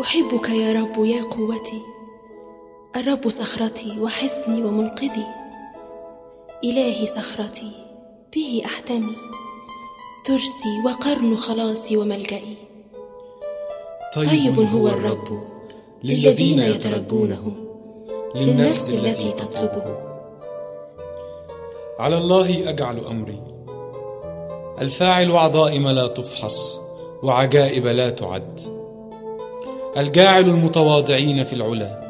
أحبك يا رب يا قوتي الرب صخرتي وحصني ومنقذي. إلهي صخرتي به أحتمي. ترسي وقرن خلاصي وملجئي. طيب هو الرب للذين يترجونه للنفس التي تطلبه. على الله أجعل أمري. الفاعل عظائم لا تفحص وعجائب لا تعد. الجاعل المتواضعين في العلا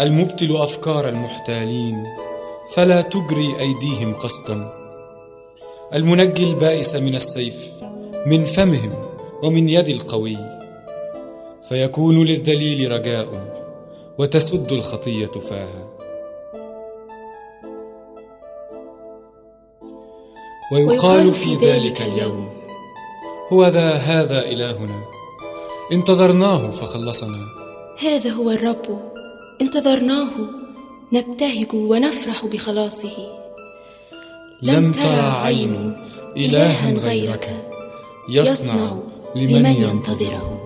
المبتل أفكار المحتالين فلا تجري أيديهم قسطا. المنجي البائس من السيف من فمهم ومن يد القوي. فيكون للذليل رجاء وتسد الخطية فاها. ويقال في ذلك اليوم هو ذا هذا إلهنا. انتظرناه فخلصنا. هذا هو الرب. انتظرناه. نبتهج ونفرح بخلاصه. لم ترى عين إلها غيرك. يصنع لمن ينتظره.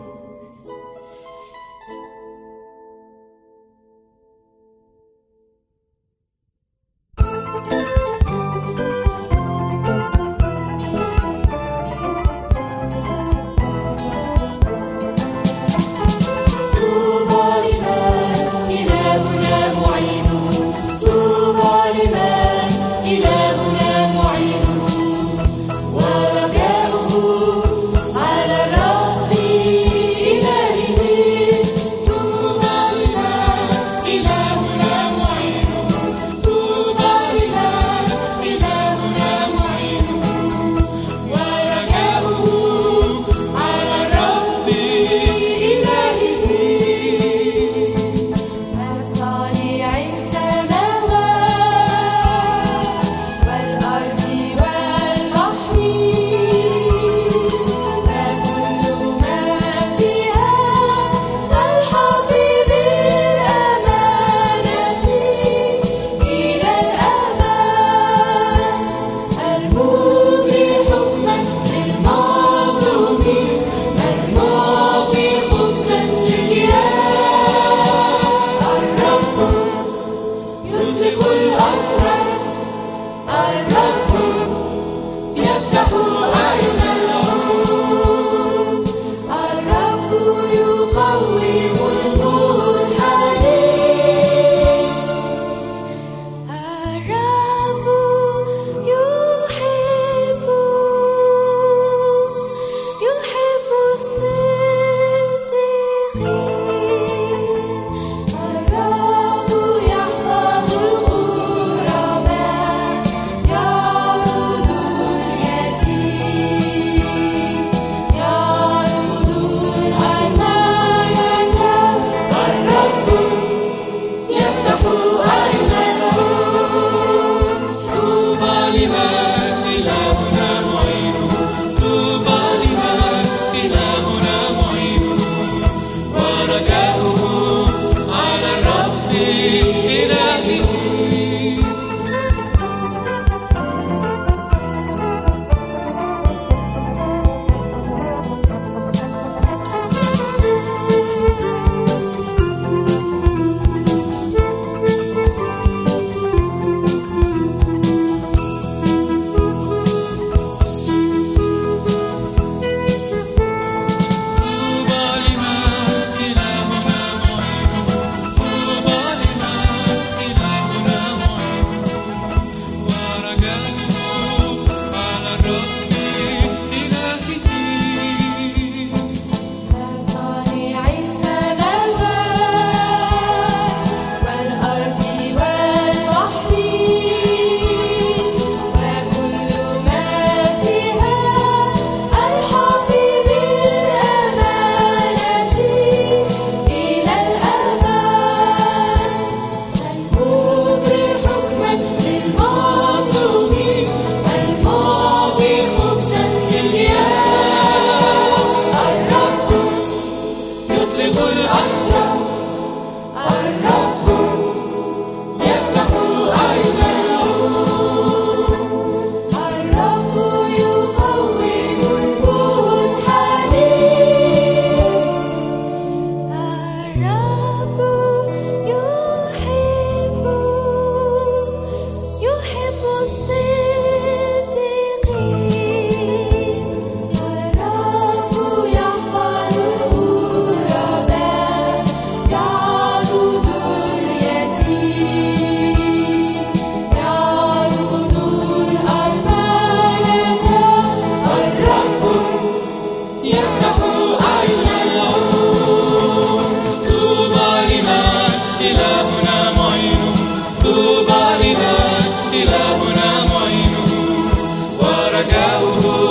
Maranhão.